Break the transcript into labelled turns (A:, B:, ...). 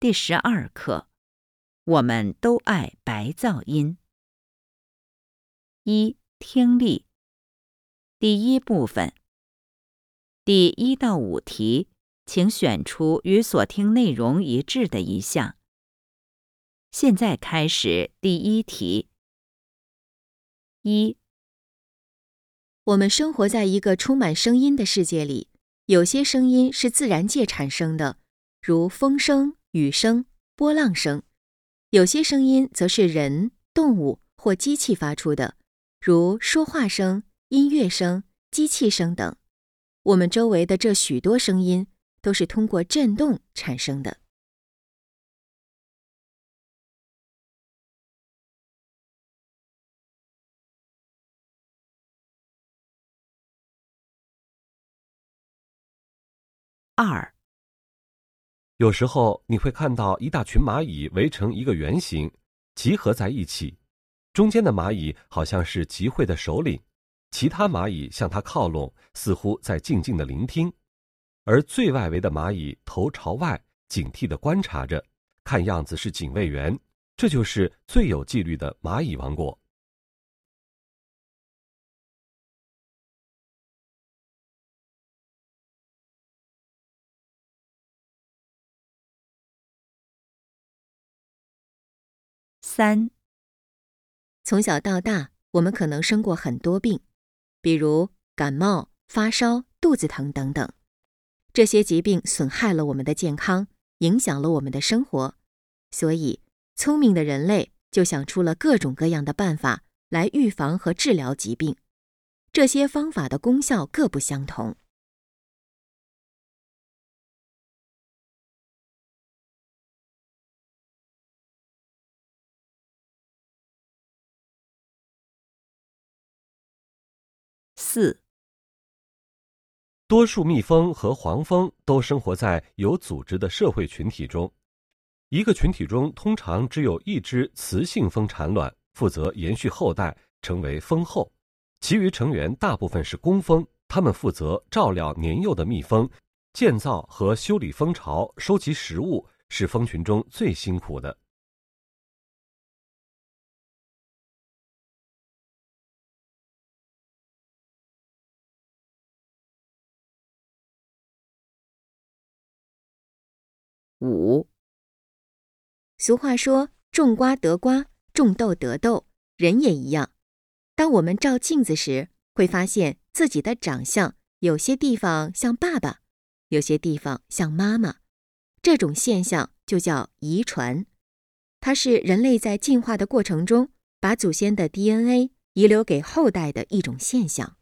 A: 第十二课，我们都爱白噪音。一、听力。第一部分，第一到五题，请选出与所听内容一致的一项。现在开始第一题。一、
B: 我们生活在一个充满声音的世界里，有些声音是自然界产生的，如风声、雨声、波浪声；有些声音则是人、动物或机器发出的，如说话声。音乐声、机器声等，我们周围的这许多声音都是通过振动产生的。
A: 二，
C: 有时候你会看到一大群蚂蚁围成一个圆形，集合在一起，中间的蚂蚁好像是集会的首领。其他蚂蚁向它靠拢，似乎在静静的聆听，而最外围的蚂蚁头朝外，警惕的观察着，看样子是警卫员。这就是最有纪律的蚂蚁王国。
A: 三，
B: 从小到大，我们可能生过很多病。比如感冒、发烧、肚子疼等等，这些疾病损害了我们的健康，影响了我们的生活，所以聪明的人类就想出了各种各样的办法来预防和治疗疾病。这些方法的功效各不相同。
A: 四，
C: 多数蜜蜂和黄蜂都生活在有组织的社会群体中。一个群体中通常只有一只雌性蜂产卵，负责延续后代，成为蜂后。其余成员大部分是工蜂，他们负责照料年幼的蜜蜂，建造和修理蜂巢，收集食物，是蜂群中最辛苦的。
A: 五，
B: 俗话说：“种瓜得瓜，种豆得豆。”人也一样。当我们照镜子时，会发现自己的长相有些地方像爸爸，有些地方像妈妈。这种现象就叫遗传，它是人类在进化的过程中把祖先的 DNA 遗留给后代的一种现象。